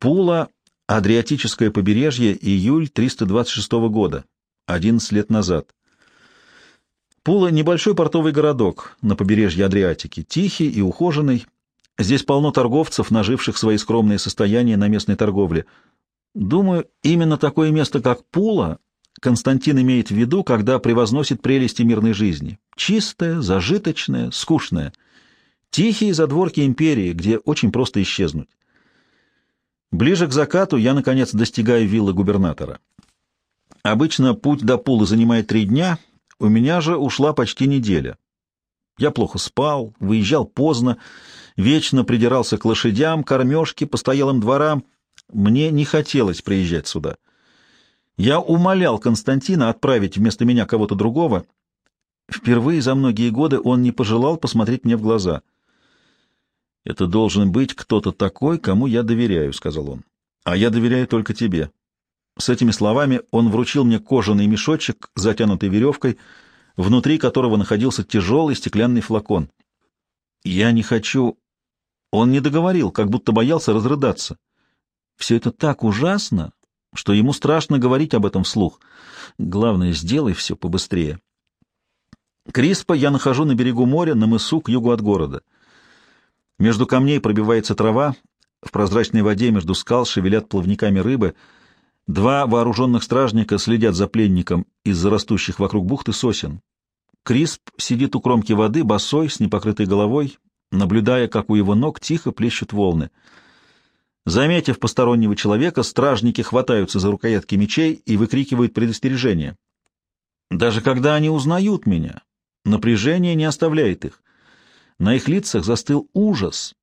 Пула, Адриатическое побережье, июль 326 года, 11 лет назад. Пула — небольшой портовый городок на побережье Адриатики, тихий и ухоженный. Здесь полно торговцев, наживших свои скромные состояния на местной торговле. Думаю, именно такое место, как Пула, Константин имеет в виду, когда превозносит прелести мирной жизни. Чистое, зажиточное, скучное. Тихие задворки империи, где очень просто исчезнуть. Ближе к закату я, наконец, достигаю виллы губернатора. Обычно путь до Пулы занимает три дня, у меня же ушла почти неделя. Я плохо спал, выезжал поздно, вечно придирался к лошадям, кормежке, постоялым дворам. Мне не хотелось приезжать сюда. Я умолял Константина отправить вместо меня кого-то другого. Впервые за многие годы он не пожелал посмотреть мне в глаза. «Это должен быть кто-то такой, кому я доверяю», — сказал он. «А я доверяю только тебе». С этими словами он вручил мне кожаный мешочек, затянутый веревкой, внутри которого находился тяжелый стеклянный флакон. «Я не хочу...» Он не договорил, как будто боялся разрыдаться. «Все это так ужасно, что ему страшно говорить об этом вслух. Главное, сделай все побыстрее. Криспа я нахожу на берегу моря, на мысу к югу от города. Между камней пробивается трава, в прозрачной воде между скал шевелят плавниками рыбы. Два вооруженных стражника следят за пленником из-за растущих вокруг бухты сосен. Крисп сидит у кромки воды, босой, с непокрытой головой, наблюдая, как у его ног тихо плещут волны — Заметив постороннего человека, стражники хватаются за рукоятки мечей и выкрикивают предостережение. Даже когда они узнают меня, напряжение не оставляет их. На их лицах застыл ужас.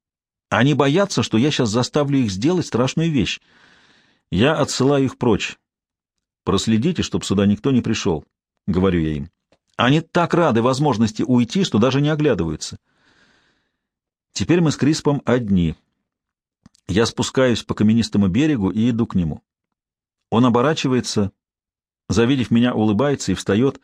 Они боятся, что я сейчас заставлю их сделать страшную вещь. Я отсылаю их прочь. Проследите, чтобы сюда никто не пришел, — говорю я им. Они так рады возможности уйти, что даже не оглядываются. Теперь мы с Криспом одни — я спускаюсь по каменистому берегу и иду к нему. Он оборачивается, завидев меня, улыбается и встает.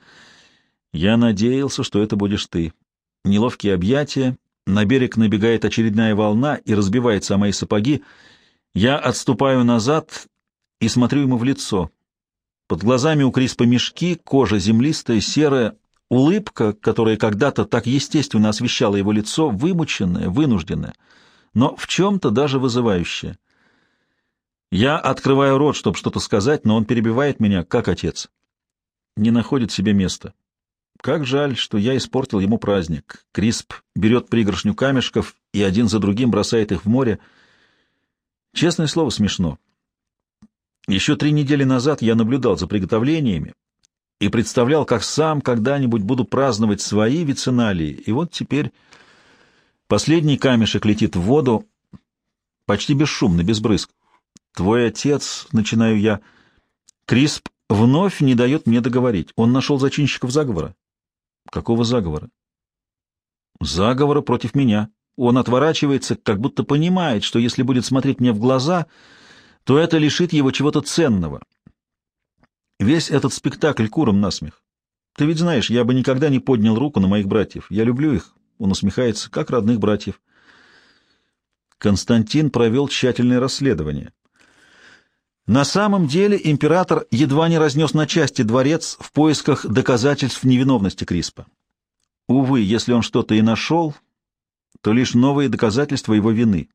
Я надеялся, что это будешь ты. Неловкие объятия, на берег набегает очередная волна и разбивается о мои сапоги. Я отступаю назад и смотрю ему в лицо. Под глазами у Криспа мешки, кожа землистая, серая, улыбка, которая когда-то так естественно освещала его лицо, вымученная, вынужденная — но в чем-то даже вызывающее. Я открываю рот, чтобы что-то сказать, но он перебивает меня, как отец. Не находит себе места. Как жаль, что я испортил ему праздник. Крисп берет пригоршню камешков и один за другим бросает их в море. Честное слово, смешно. Еще три недели назад я наблюдал за приготовлениями и представлял, как сам когда-нибудь буду праздновать свои вициналии, и вот теперь... Последний камешек летит в воду, почти бесшумно, без брызг. «Твой отец», — начинаю я. Крисп вновь не дает мне договорить. Он нашел зачинщиков заговора. Какого заговора? Заговора против меня. Он отворачивается, как будто понимает, что если будет смотреть мне в глаза, то это лишит его чего-то ценного. Весь этот спектакль куром насмех. Ты ведь знаешь, я бы никогда не поднял руку на моих братьев. Я люблю их, он усмехается, как родных братьев. Константин провел тщательное расследование. На самом деле император едва не разнес на части дворец в поисках доказательств невиновности Криспа. Увы, если он что-то и нашел, то лишь новые доказательства его вины.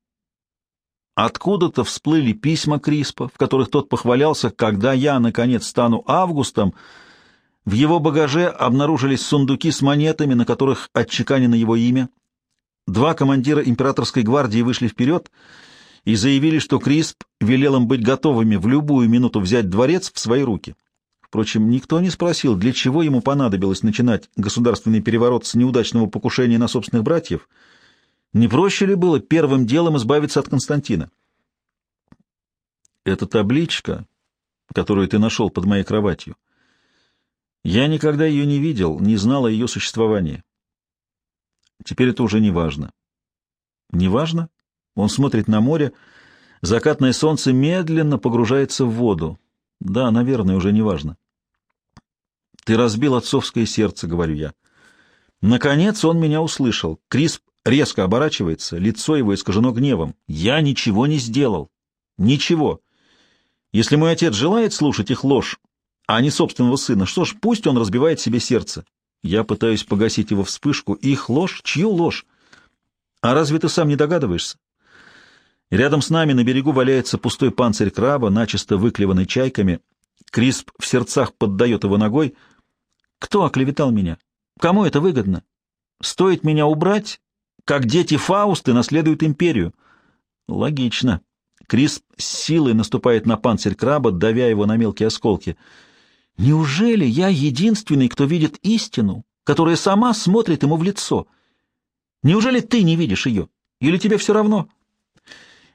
Откуда-то всплыли письма Криспа, в которых тот похвалялся, когда я, наконец, стану Августом, в его багаже обнаружились сундуки с монетами, на которых отчеканено его имя. Два командира императорской гвардии вышли вперед и заявили, что Крисп велел им быть готовыми в любую минуту взять дворец в свои руки. Впрочем, никто не спросил, для чего ему понадобилось начинать государственный переворот с неудачного покушения на собственных братьев. Не проще ли было первым делом избавиться от Константина? «Эта табличка, которую ты нашел под моей кроватью», я никогда ее не видел, не знал о ее существовании. Теперь это уже не важно. Не важно? Он смотрит на море. Закатное солнце медленно погружается в воду. Да, наверное, уже не важно. Ты разбил отцовское сердце, говорю я. Наконец он меня услышал. Крис резко оборачивается, лицо его искажено гневом. Я ничего не сделал. Ничего. Если мой отец желает слушать их ложь, а не собственного сына, что ж, пусть он разбивает себе сердце. Я пытаюсь погасить его вспышку. Их ложь? Чью ложь? А разве ты сам не догадываешься? Рядом с нами на берегу валяется пустой панцирь краба, начисто выклеванный чайками. Крисп в сердцах поддает его ногой. Кто оклеветал меня? Кому это выгодно? Стоит меня убрать, как дети Фаусты наследуют империю. Логично. Крисп с силой наступает на панцирь краба, давя его на мелкие осколки. Неужели я единственный, кто видит истину, которая сама смотрит ему в лицо? Неужели ты не видишь ее? Или тебе все равно?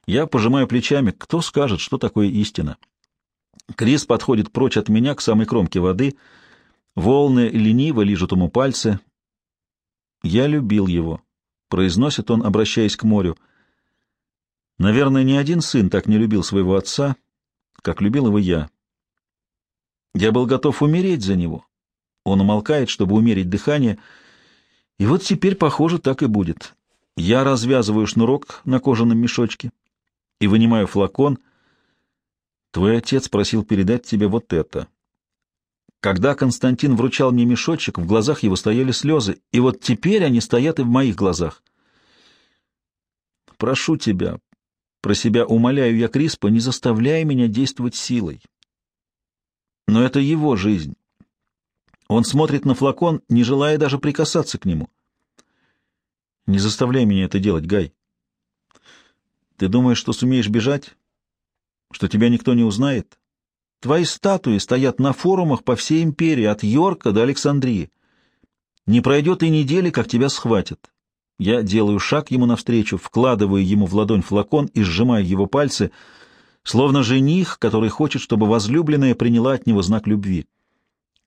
Я пожимаю плечами. Кто скажет, что такое истина? Крис подходит прочь от меня к самой кромке воды. Волны лениво лижут ему пальцы. Я любил его, произносит он, обращаясь к морю. Наверное, ни один сын так не любил своего отца, как любил его я. Я был готов умереть за него. Он умолкает, чтобы умерить дыхание, и вот теперь, похоже, так и будет. Я развязываю шнурок на кожаном мешочке и вынимаю флакон. Твой отец просил передать тебе вот это. Когда Константин вручал мне мешочек, в глазах его стояли слезы, и вот теперь они стоят и в моих глазах. Прошу тебя, про себя умоляю я Криспа, не заставляй меня действовать силой. Но это его жизнь. Он смотрит на флакон, не желая даже прикасаться к нему. Не заставляй меня это делать, Гай. Ты думаешь, что сумеешь бежать? Что тебя никто не узнает? Твои статуи стоят на форумах по всей империи, от Йорка до Александрии. Не пройдет и недели, как тебя схватят. Я делаю шаг ему навстречу, вкладываю ему в ладонь флакон и сжимаю его пальцы — словно жених, который хочет, чтобы возлюбленная приняла от него знак любви.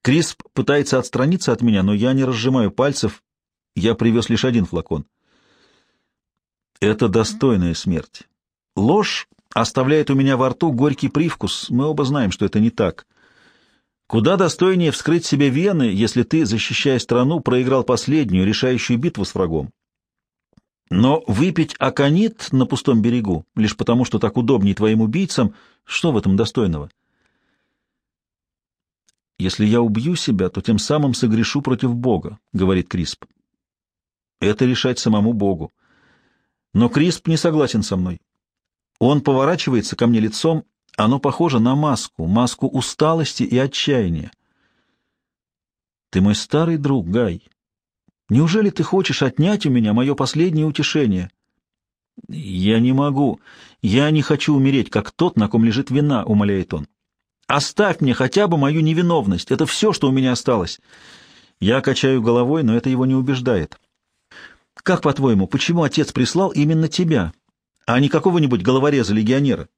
Крисп пытается отстраниться от меня, но я не разжимаю пальцев, я привез лишь один флакон. Это достойная смерть. Ложь оставляет у меня во рту горький привкус, мы оба знаем, что это не так. Куда достойнее вскрыть себе вены, если ты, защищая страну, проиграл последнюю, решающую битву с врагом. Но выпить аконит на пустом берегу, лишь потому, что так удобнее твоим убийцам, что в этом достойного? «Если я убью себя, то тем самым согрешу против Бога», — говорит Крисп. «Это решать самому Богу». Но Крисп не согласен со мной. Он поворачивается ко мне лицом, оно похоже на маску, маску усталости и отчаяния. «Ты мой старый друг, Гай», Неужели ты хочешь отнять у меня мое последнее утешение? Я не могу. Я не хочу умереть, как тот, на ком лежит вина, умоляет он. Оставь мне хотя бы мою невиновность. Это все, что у меня осталось. Я качаю головой, но это его не убеждает. Как, по-твоему, почему отец прислал именно тебя, а не какого-нибудь головореза-легионера?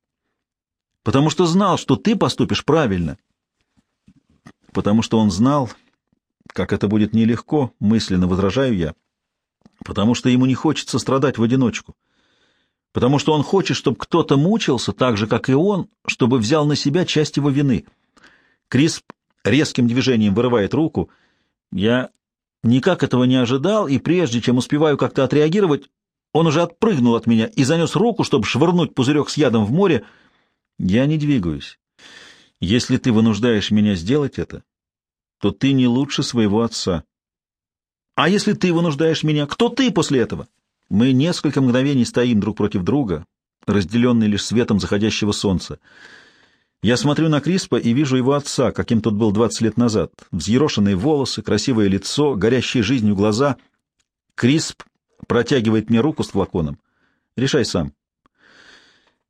Потому что знал, что ты поступишь правильно. Потому что он знал, как это будет нелегко, мысленно возражаю я, потому что ему не хочется страдать в одиночку, потому что он хочет, чтобы кто-то мучился так же, как и он, чтобы взял на себя часть его вины. Крис резким движением вырывает руку. Я никак этого не ожидал, и прежде чем успеваю как-то отреагировать, он уже отпрыгнул от меня и занес руку, чтобы швырнуть пузырек с ядом в море. Я не двигаюсь. Если ты вынуждаешь меня сделать это, то ты не лучше своего отца. А если ты вынуждаешь меня, кто ты после этого? Мы несколько мгновений стоим друг против друга, разделенные лишь светом заходящего солнца. Я смотрю на Криспа и вижу его отца, каким тот был двадцать лет назад. Взъерошенные волосы, красивое лицо, горящие жизнью глаза. Крисп протягивает мне руку с флаконом. Решай сам.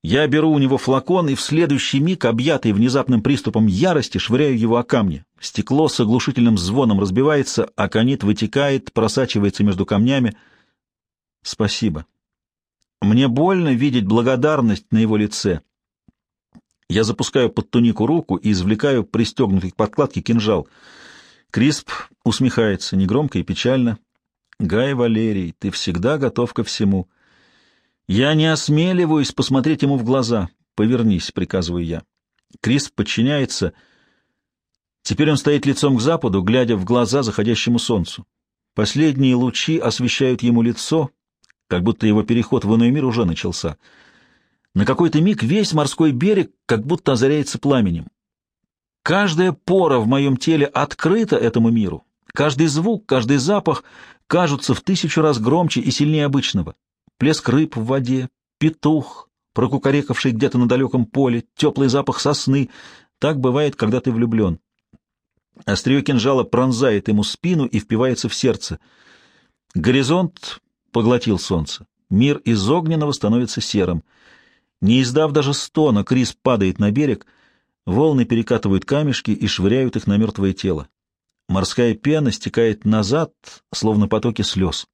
Я беру у него флакон и в следующий миг, объятый внезапным приступом ярости, швыряю его о камни. Стекло с оглушительным звоном разбивается, а канит вытекает, просачивается между камнями. Спасибо. Мне больно видеть благодарность на его лице. Я запускаю под тунику руку и извлекаю пристегнутый к подкладке кинжал. Крисп усмехается негромко и печально. «Гай Валерий, ты всегда готов ко всему». Я не осмеливаюсь посмотреть ему в глаза. «Повернись», — приказываю я. Крис подчиняется. Теперь он стоит лицом к западу, глядя в глаза заходящему солнцу. Последние лучи освещают ему лицо, как будто его переход в иной мир уже начался. На какой-то миг весь морской берег как будто озаряется пламенем. Каждая пора в моем теле открыта этому миру. Каждый звук, каждый запах кажутся в тысячу раз громче и сильнее обычного. Плеск рыб в воде, петух, прокукарекавший где-то на далеком поле, теплый запах сосны. Так бывает, когда ты влюблен. Острие кинжала пронзает ему спину и впивается в сердце. Горизонт поглотил солнце. Мир из огненного становится серым. Не издав даже стона, Крис падает на берег — Волны перекатывают камешки и швыряют их на мертвое тело. Морская пена стекает назад, словно потоки слез.